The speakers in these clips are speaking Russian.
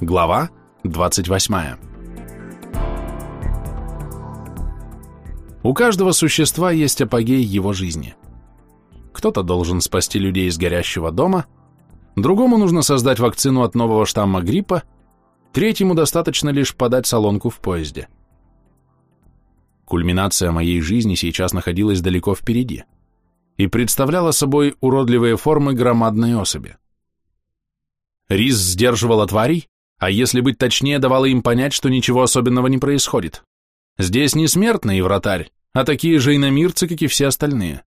Глава 28. У каждого существа есть апогей его жизни. Кто-то должен спасти людей из горящего дома, другому нужно создать вакцину от нового штамма гриппа, третьему достаточно лишь подать солонку в поезде. Кульминация моей жизни сейчас находилась далеко впереди и представляла собой уродливые формы громадной особи. Рис сдерживала тварей, а если быть точнее, давала им понять, что ничего особенного не происходит. Здесь не смертный вратарь, а такие же иномирцы, как и все остальные.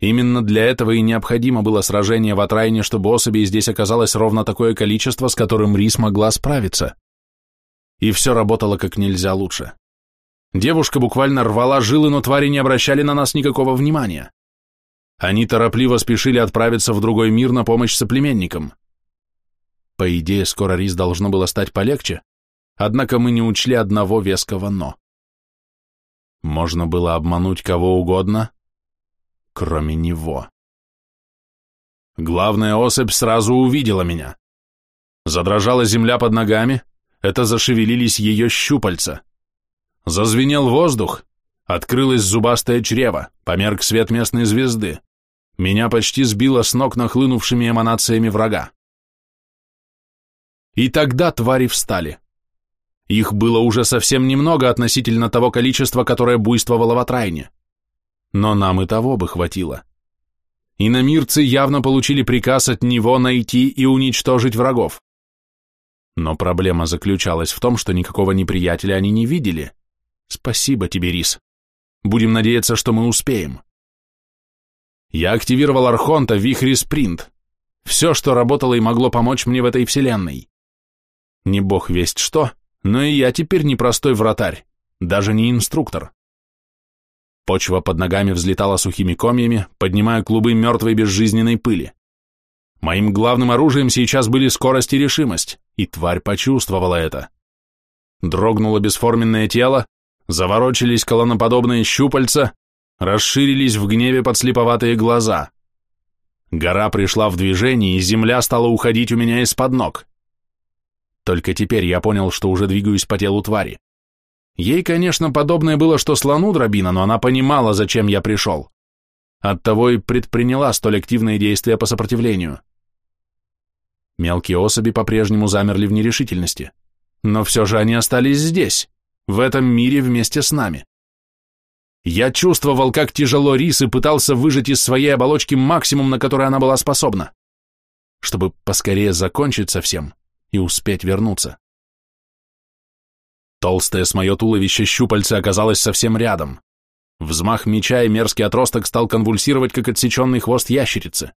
Именно для этого и необходимо было сражение в Атрайне, чтобы особей здесь оказалось ровно такое количество, с которым Рис могла справиться. И все работало как нельзя лучше. Девушка буквально рвала жилы, но твари не обращали на нас никакого внимания. Они торопливо спешили отправиться в другой мир на помощь соплеменникам. По идее, скоро рис должно было стать полегче, однако мы не учли одного веского «но». Можно было обмануть кого угодно, кроме него. Главная особь сразу увидела меня. Задрожала земля под ногами, это зашевелились ее щупальца. Зазвенел воздух, открылось зубастое чрево, померк свет местной звезды. Меня почти сбило с ног нахлынувшими эманациями врага. И тогда твари встали. Их было уже совсем немного относительно того количества, которое буйствовало в отрайне. Но нам и того бы хватило. Иномирцы явно получили приказ от него найти и уничтожить врагов. Но проблема заключалась в том, что никакого неприятеля они не видели. Спасибо тебе, Рис. Будем надеяться, что мы успеем. Я активировал Архонта, Вихрь и Спринт. Все, что работало и могло помочь мне в этой вселенной. Не бог весть что, но и я теперь не простой вратарь, даже не инструктор. Почва под ногами взлетала сухими комьями, поднимая клубы мертвой безжизненной пыли. Моим главным оружием сейчас были скорость и решимость, и тварь почувствовала это. Дрогнуло бесформенное тело, заворочились колоноподобные щупальца, расширились в гневе подслеповатые глаза. Гора пришла в движение, и земля стала уходить у меня из-под ног. Только теперь я понял, что уже двигаюсь по телу твари. Ей, конечно, подобное было, что слону дробина, но она понимала, зачем я пришел. Оттого и предприняла столь активные действия по сопротивлению. Мелкие особи по-прежнему замерли в нерешительности. Но все же они остались здесь, в этом мире вместе с нами. Я чувствовал, как тяжело рис и пытался выжать из своей оболочки максимум, на который она была способна. Чтобы поскорее закончить со всем, и успеть вернуться. Толстое с мое туловище щупальце оказалось совсем рядом. Взмах меча и мерзкий отросток стал конвульсировать, как отсеченный хвост ящерицы.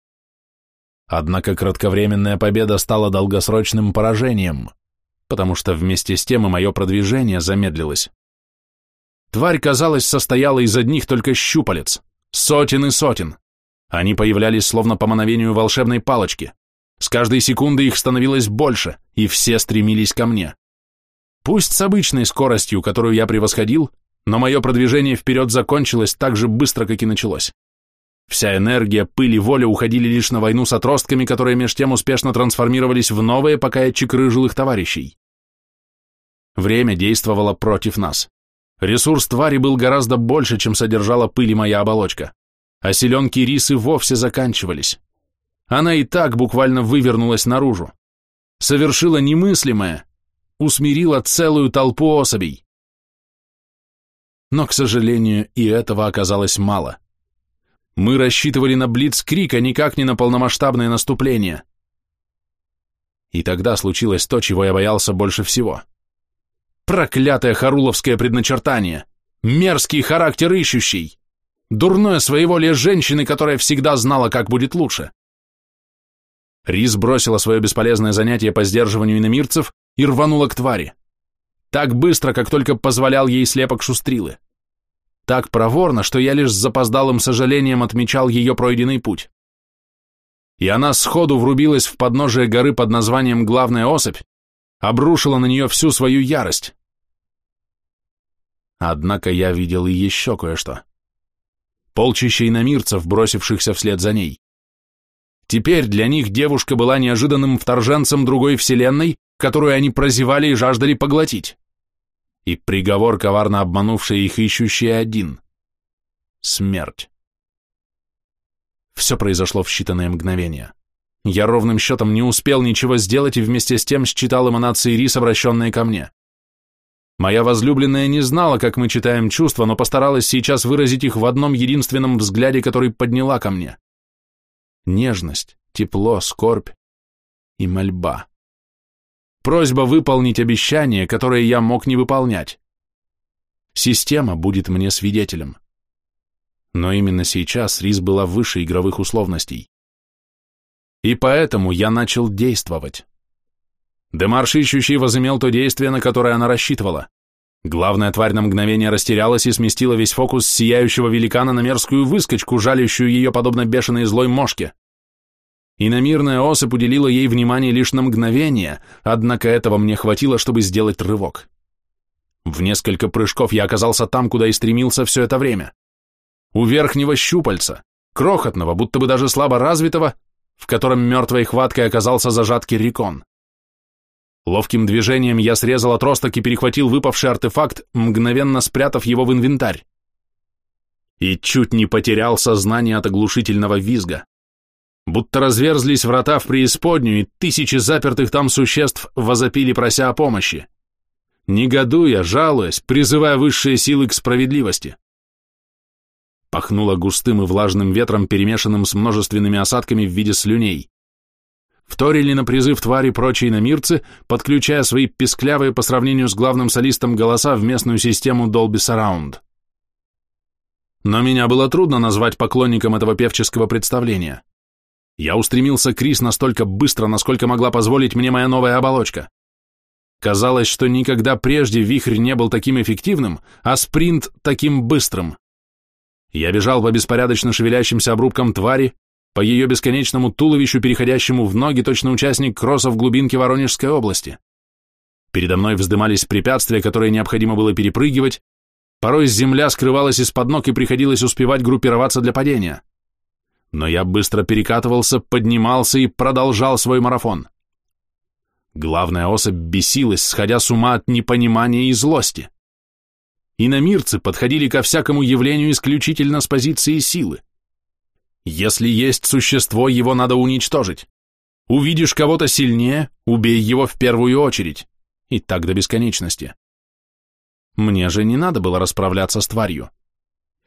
Однако кратковременная победа стала долгосрочным поражением, потому что вместе с тем и мое продвижение замедлилось. Тварь, казалось, состояла из одних только щупалец, сотен и сотен. Они появлялись словно по мановению волшебной палочки. С каждой секунды их становилось больше, и все стремились ко мне. Пусть с обычной скоростью, которую я превосходил, но мое продвижение вперед закончилось так же быстро, как и началось. Вся энергия, пыль и воля уходили лишь на войну с отростками, которые меж тем успешно трансформировались в новые, пока я чекрыжил их товарищей. Время действовало против нас. Ресурс твари был гораздо больше, чем содержала пыль и моя оболочка, а селенки рисы вовсе заканчивались. Она и так буквально вывернулась наружу. Совершила немыслимое, усмирила целую толпу особей. Но, к сожалению, и этого оказалось мало. Мы рассчитывали на блицкрик, а никак не на полномасштабное наступление. И тогда случилось то, чего я боялся больше всего. Проклятое харуловское предначертание, мерзкий характер ищущий, дурное своеволие женщины, которая всегда знала, как будет лучше. Рис бросила свое бесполезное занятие по сдерживанию иномирцев и рванула к твари. Так быстро, как только позволял ей слепок шустрилы. Так проворно, что я лишь с запоздалым сожалением отмечал ее пройденный путь. И она сходу врубилась в подножие горы под названием «Главная особь», обрушила на нее всю свою ярость. Однако я видел и еще кое-что. Полчища иномирцев, бросившихся вслед за ней. Теперь для них девушка была неожиданным вторженцем другой вселенной, которую они прозевали и жаждали поглотить. И приговор, коварно обманувший их ищущий один — смерть. Все произошло в считанные мгновения. Я ровным счетом не успел ничего сделать и вместе с тем считал эманации рис, обращенные ко мне. Моя возлюбленная не знала, как мы читаем чувства, но постаралась сейчас выразить их в одном единственном взгляде, который подняла ко мне. Нежность, тепло, скорбь и мольба. Просьба выполнить обещание, которое я мог не выполнять. Система будет мне свидетелем. Но именно сейчас Рис была выше игровых условностей. И поэтому я начал действовать. Демарш ищущий возымел то действие, на которое она рассчитывала. Главная тварь на мгновение растерялась и сместила весь фокус сияющего великана на мерзкую выскочку, жалящую ее подобно бешеной злой мошке. Иномирная особь уделила ей внимание лишь на мгновение, однако этого мне хватило, чтобы сделать рывок. В несколько прыжков я оказался там, куда и стремился все это время. У верхнего щупальца, крохотного, будто бы даже слабо развитого, в котором мертвой хваткой оказался зажат Киррикон. Ловким движением я срезал отросток и перехватил выпавший артефакт, мгновенно спрятав его в инвентарь. И чуть не потерял сознание от оглушительного визга будто разверзлись врата в преисподнюю, и тысячи запертых там существ возопили, прося о помощи. Негодуя, жалуясь, призывая высшие силы к справедливости. Пахнуло густым и влажным ветром, перемешанным с множественными осадками в виде слюней. Вторили на призыв твари прочие намирцы, подключая свои песклявые по сравнению с главным солистом голоса в местную систему Dolby Surround. Но меня было трудно назвать поклонником этого певческого представления. Я устремился к Рис настолько быстро, насколько могла позволить мне моя новая оболочка. Казалось, что никогда прежде вихрь не был таким эффективным, а спринт таким быстрым. Я бежал по беспорядочно шевелящимся обрубкам твари, по ее бесконечному туловищу, переходящему в ноги, точно участник кросса в глубинке Воронежской области. Передо мной вздымались препятствия, которые необходимо было перепрыгивать, порой земля скрывалась из-под ног и приходилось успевать группироваться для падения но я быстро перекатывался, поднимался и продолжал свой марафон. Главная особь бесилась, сходя с ума от непонимания и злости. Иномирцы подходили ко всякому явлению исключительно с позиции силы. Если есть существо, его надо уничтожить. Увидишь кого-то сильнее, убей его в первую очередь. И так до бесконечности. Мне же не надо было расправляться с тварью.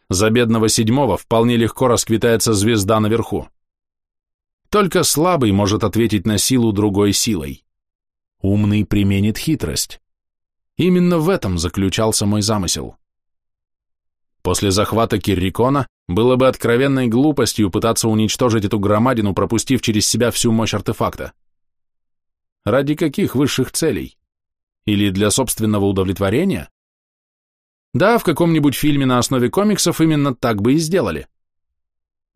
За бедного седьмого вполне легко расквитается звезда наверху. Только слабый может ответить на силу другой силой. Умный применит хитрость. Именно в этом заключался мой замысел. После захвата Киррикона было бы откровенной глупостью пытаться уничтожить эту громадину, пропустив через себя всю мощь артефакта. Ради каких высших целей? Или для собственного удовлетворения? Да, в каком-нибудь фильме на основе комиксов именно так бы и сделали.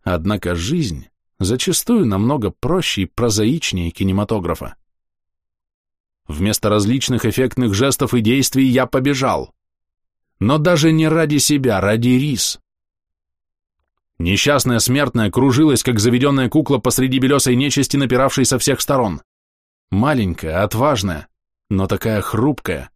Однако жизнь зачастую намного проще и прозаичнее кинематографа. Вместо различных эффектных жестов и действий я побежал. Но даже не ради себя, ради рис. Несчастная смертная кружилась, как заведенная кукла посреди белесой нечисти, напиравшей со всех сторон. Маленькая, отважная, но такая хрупкая,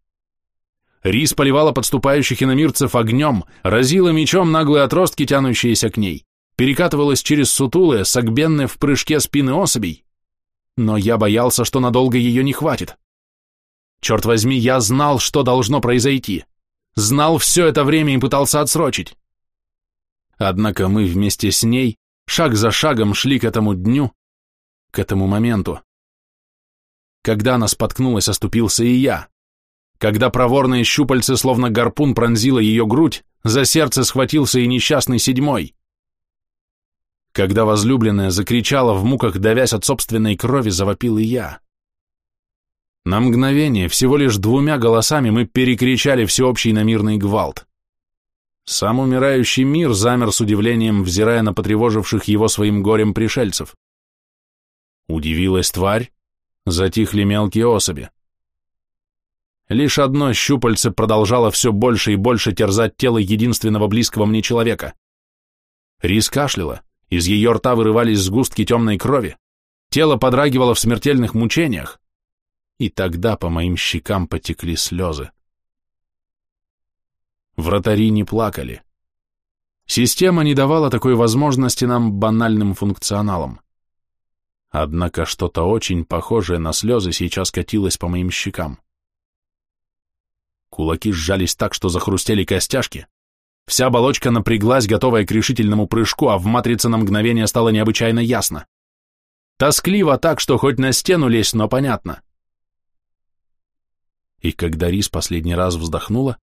Рис поливала подступающих иномирцев огнем, разила мечом наглые отростки, тянущиеся к ней, перекатывалась через сутулые, согбенные в прыжке спины особей. Но я боялся, что надолго ее не хватит. Черт возьми, я знал, что должно произойти. Знал все это время и пытался отсрочить. Однако мы вместе с ней шаг за шагом шли к этому дню, к этому моменту. Когда она споткнулась, оступился и я. Когда проворные щупальцы, словно гарпун, пронзило ее грудь, за сердце схватился и несчастный седьмой. Когда возлюбленная закричала в муках, давясь от собственной крови, завопил и я. На мгновение, всего лишь двумя голосами, мы перекричали всеобщий намирный гвалт. Сам умирающий мир замер с удивлением, взирая на потревоживших его своим горем пришельцев. Удивилась тварь, затихли мелкие особи. Лишь одно щупальце продолжало все больше и больше терзать тело единственного близкого мне человека. Рис кашляла, из ее рта вырывались сгустки темной крови, тело подрагивало в смертельных мучениях. и тогда по моим щекам потекли слезы. Вратари не плакали. Система не давала такой возможности нам банальным функционалом. Однако что-то очень похожее на слезы сейчас катилось по моим щекам. Кулаки сжались так, что захрустели костяшки. Вся оболочка напряглась, готовая к решительному прыжку, а в матрице на мгновение стало необычайно ясно. Тоскливо так, что хоть на стену лезь, но понятно. И когда Рис последний раз вздохнула,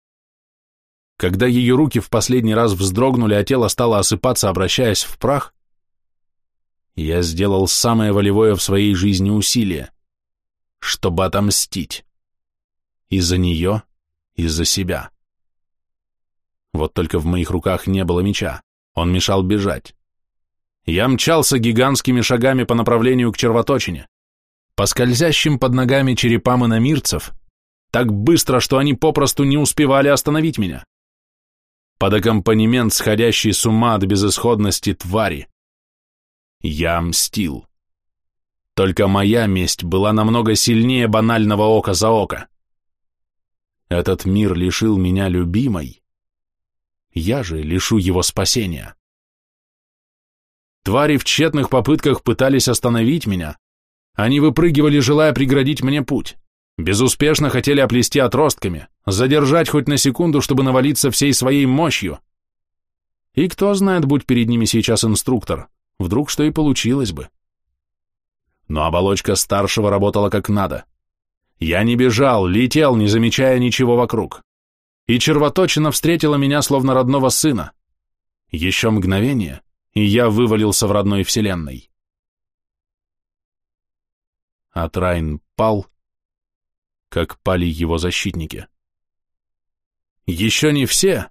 когда ее руки в последний раз вздрогнули, а тело стало осыпаться, обращаясь в прах, я сделал самое волевое в своей жизни усилие, чтобы отомстить. И за нее, и за себя. Вот только в моих руках не было меча, он мешал бежать. Я мчался гигантскими шагами по направлению к червоточине, по скользящим под ногами черепам иномирцев, так быстро, что они попросту не успевали остановить меня под аккомпанемент сходящей с ума от безысходности твари. Я мстил. Только моя месть была намного сильнее банального ока за око. Этот мир лишил меня любимой. Я же лишу его спасения. Твари в тщетных попытках пытались остановить меня. Они выпрыгивали, желая преградить мне путь. Безуспешно хотели оплести отростками, задержать хоть на секунду, чтобы навалиться всей своей мощью. И кто знает, будь перед ними сейчас инструктор, вдруг что и получилось бы. Но оболочка старшего работала как надо. Я не бежал, летел, не замечая ничего вокруг. И червоточина встретила меня словно родного сына. Еще мгновение, и я вывалился в родной вселенной. Атрайн пал, как пали его защитники. Еще не все,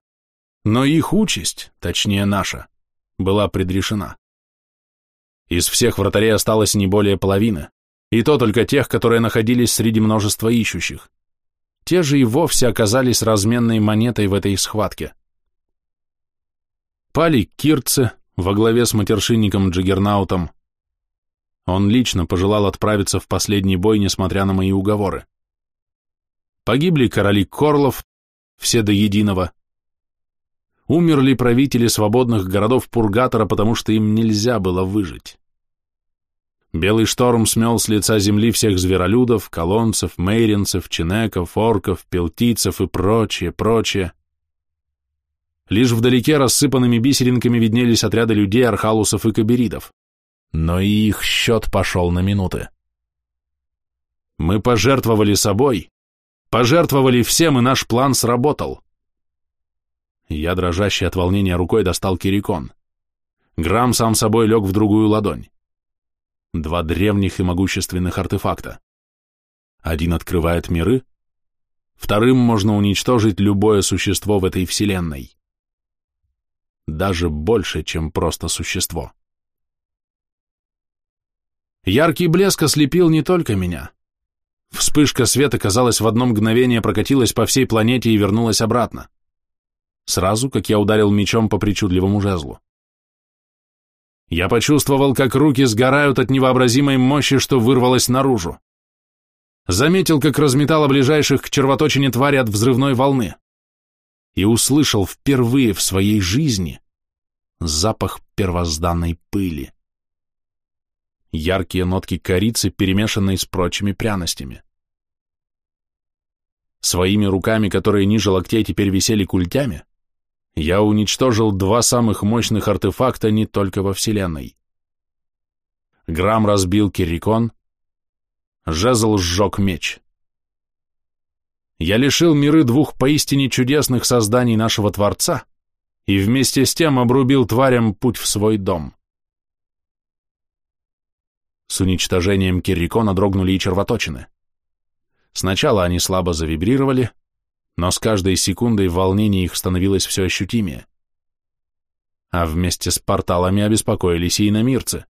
но их участь, точнее наша, была предрешена. Из всех вратарей осталось не более половины, и то только тех, которые находились среди множества ищущих. Те же и вовсе оказались разменной монетой в этой схватке. Пали кирцы во главе с матершинником Джиггернаутом. Он лично пожелал отправиться в последний бой, несмотря на мои уговоры. Погибли короли Корлов, все до единого. Умерли правители свободных городов Пургатора, потому что им нельзя было выжить. Белый шторм смел с лица земли всех зверолюдов, колонцев, мейринцев, чинеков, орков, пелтийцев и прочее, прочее. Лишь вдалеке рассыпанными бисеринками виднелись отряды людей, архалусов и каберидов. Но и их счет пошел на минуты. Мы пожертвовали собой, Пожертвовали всем, и наш план сработал. Я, дрожащий от волнения рукой, достал кирикон. Грамм сам собой лег в другую ладонь. Два древних и могущественных артефакта. Один открывает миры, вторым можно уничтожить любое существо в этой вселенной. Даже больше, чем просто существо. Яркий блеск ослепил не только меня. Вспышка света, казалось, в одно мгновение прокатилась по всей планете и вернулась обратно. Сразу, как я ударил мечом по причудливому жезлу. Я почувствовал, как руки сгорают от невообразимой мощи, что вырвалось наружу. Заметил, как разметало ближайших к червоточине твари от взрывной волны. И услышал впервые в своей жизни запах первозданной пыли яркие нотки корицы, перемешанные с прочими пряностями. Своими руками, которые ниже локтей теперь висели культями, я уничтожил два самых мощных артефакта не только во Вселенной. Грамм разбил Кирикон, жезл сжег меч. Я лишил миры двух поистине чудесных созданий нашего Творца и вместе с тем обрубил тварям путь в свой дом. С уничтожением Киррикона дрогнули и червоточины. Сначала они слабо завибрировали, но с каждой секундой волнение их становилось все ощутимее. А вместе с порталами обеспокоились и иномирцы.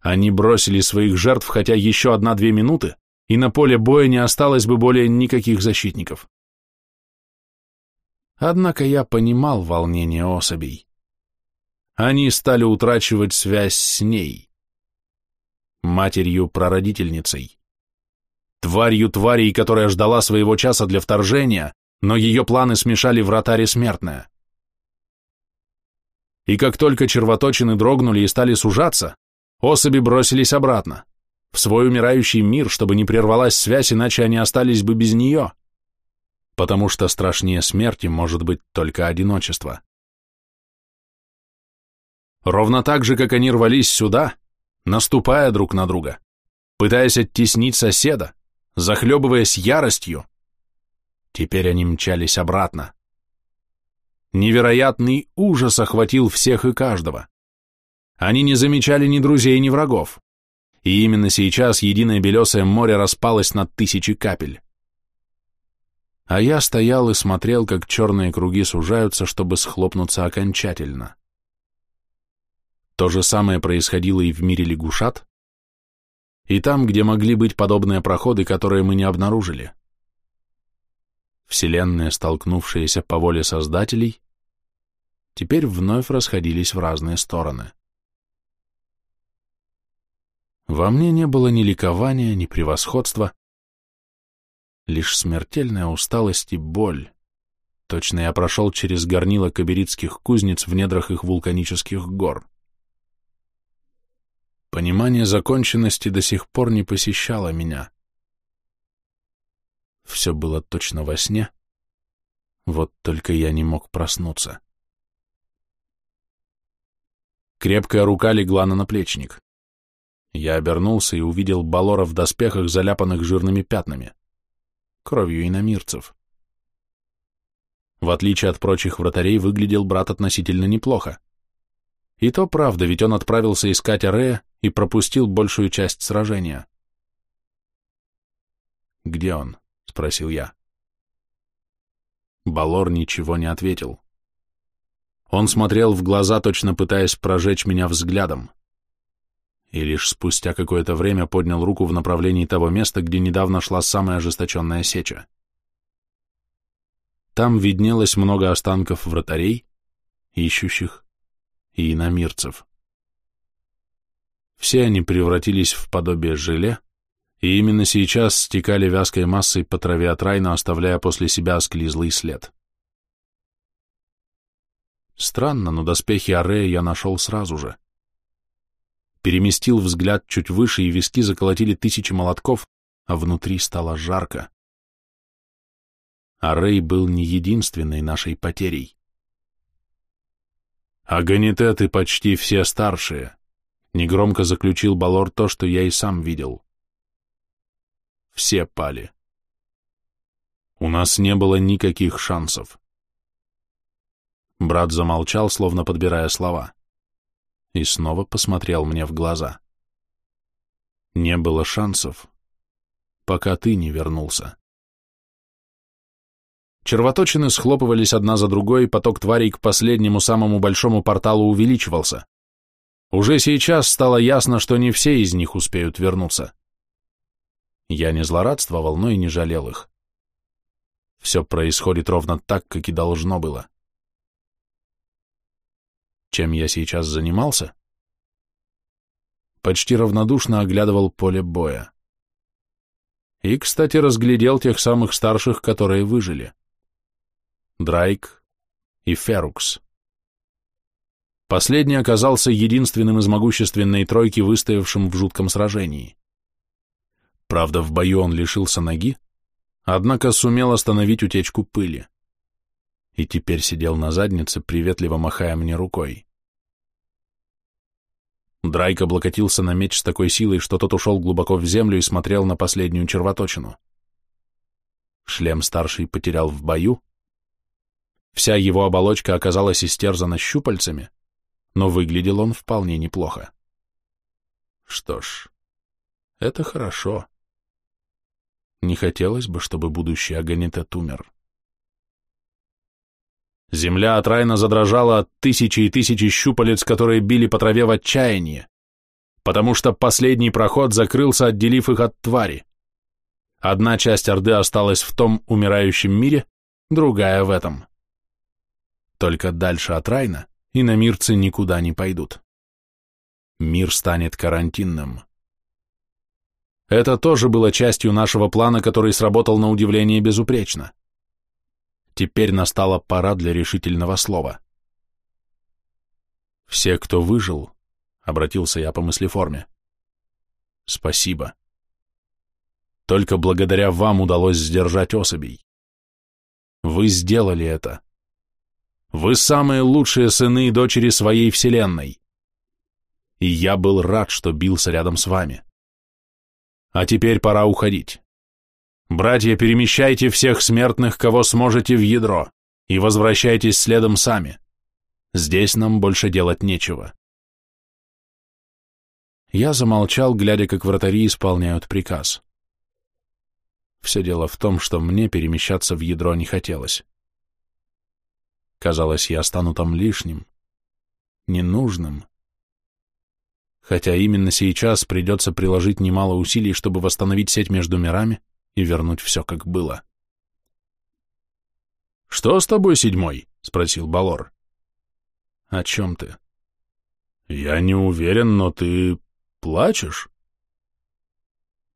Они бросили своих жертв, хотя еще одна-две минуты, и на поле боя не осталось бы более никаких защитников. Однако я понимал волнение особей. Они стали утрачивать связь с ней матерью-прародительницей. тварью тварей, которая ждала своего часа для вторжения, но ее планы смешали вратаре смертное. И как только червоточины дрогнули и стали сужаться, особи бросились обратно, в свой умирающий мир, чтобы не прервалась связь, иначе они остались бы без нее. Потому что страшнее смерти может быть только одиночество. Ровно так же, как они рвались сюда, наступая друг на друга, пытаясь оттеснить соседа, захлебываясь яростью, теперь они мчались обратно. Невероятный ужас охватил всех и каждого. Они не замечали ни друзей, ни врагов. И именно сейчас единое белесое море распалось на тысячи капель. А я стоял и смотрел, как черные круги сужаются, чтобы схлопнуться окончательно. То же самое происходило и в мире лягушат, и там, где могли быть подобные проходы, которые мы не обнаружили. Вселенные, столкнувшиеся по воле создателей, теперь вновь расходились в разные стороны. Во мне не было ни ликования, ни превосходства, лишь смертельная усталость и боль. Точно я прошел через горнило каберитских кузнец в недрах их вулканических гор. Понимание законченности до сих пор не посещало меня. Все было точно во сне, вот только я не мог проснуться. Крепкая рука легла на наплечник. Я обернулся и увидел Балора в доспехах, заляпанных жирными пятнами, кровью иномирцев. В отличие от прочих вратарей, выглядел брат относительно неплохо. И то правда, ведь он отправился искать Арея и пропустил большую часть сражения. «Где он?» — спросил я. Балор ничего не ответил. Он смотрел в глаза, точно пытаясь прожечь меня взглядом. И лишь спустя какое-то время поднял руку в направлении того места, где недавно шла самая ожесточенная сеча. Там виднелось много останков вратарей, ищущих и иномирцев. Все они превратились в подобие желе, и именно сейчас стекали вязкой массой по траве от райна, оставляя после себя осклизлый след. Странно, но доспехи Арея я нашел сразу же. Переместил взгляд чуть выше, и виски заколотили тысячи молотков, а внутри стало жарко. Арей был не единственной нашей потерей. «Аганитеты почти все старшие», — негромко заключил Балор то, что я и сам видел. Все пали. У нас не было никаких шансов. Брат замолчал, словно подбирая слова, и снова посмотрел мне в глаза. Не было шансов, пока ты не вернулся. Червоточины схлопывались одна за другой, поток тварей к последнему самому большому порталу увеличивался. Уже сейчас стало ясно, что не все из них успеют вернуться. Я не злорадствовал, но и не жалел их. Все происходит ровно так, как и должно было. Чем я сейчас занимался? Почти равнодушно оглядывал поле боя. И, кстати, разглядел тех самых старших, которые выжили. Драйк и Ферукс. Последний оказался единственным из могущественной тройки, выстоявшим в жутком сражении. Правда, в бою он лишился ноги, однако сумел остановить утечку пыли. И теперь сидел на заднице, приветливо махая мне рукой. Драйк облокотился на меч с такой силой, что тот ушел глубоко в землю и смотрел на последнюю червоточину. Шлем старший потерял в бою. Вся его оболочка оказалась истерзана щупальцами, но выглядел он вполне неплохо. Что ж, это хорошо. Не хотелось бы, чтобы будущий Аганитет умер. Земля от Райна задрожала от тысячи и тысячи щупалец, которые били по траве в отчаянии, потому что последний проход закрылся, отделив их от твари. Одна часть Орды осталась в том умирающем мире, другая в этом. Только дальше от Райна иномирцы никуда не пойдут. Мир станет карантинным. Это тоже было частью нашего плана, который сработал на удивление безупречно. Теперь настала пора для решительного слова. «Все, кто выжил», — обратился я по мыслеформе, — «спасибо. Только благодаря вам удалось сдержать особей. Вы сделали это. Вы самые лучшие сыны и дочери своей вселенной. И я был рад, что бился рядом с вами. А теперь пора уходить. Братья, перемещайте всех смертных, кого сможете, в ядро, и возвращайтесь следом сами. Здесь нам больше делать нечего. Я замолчал, глядя, как вратари исполняют приказ. Все дело в том, что мне перемещаться в ядро не хотелось. Казалось, я стану там лишним, ненужным. Хотя именно сейчас придется приложить немало усилий, чтобы восстановить сеть между мирами и вернуть все, как было. «Что с тобой, седьмой?» — спросил Балор. «О чем ты?» «Я не уверен, но ты плачешь?»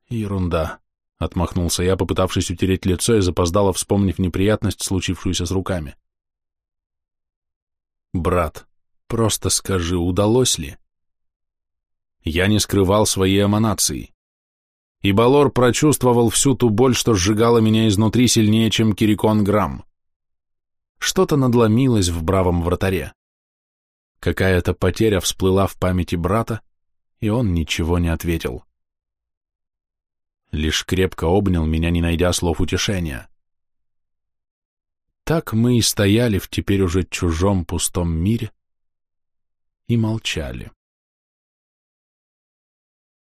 «Ерунда», — отмахнулся я, попытавшись утереть лицо и запоздало, вспомнив неприятность, случившуюся с руками. «Брат, просто скажи, удалось ли?» Я не скрывал своей эманации. И Балор прочувствовал всю ту боль, что сжигала меня изнутри сильнее, чем Кирикон Грамм. Что-то надломилось в бравом вратаре. Какая-то потеря всплыла в памяти брата, и он ничего не ответил лишь крепко обнял меня, не найдя слов утешения. Так мы и стояли в теперь уже чужом пустом мире и молчали.